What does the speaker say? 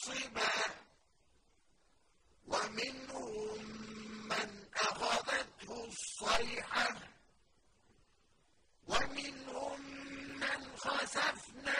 نصبا ومنهم من أخذته الصيحة ومنهم من خسفناه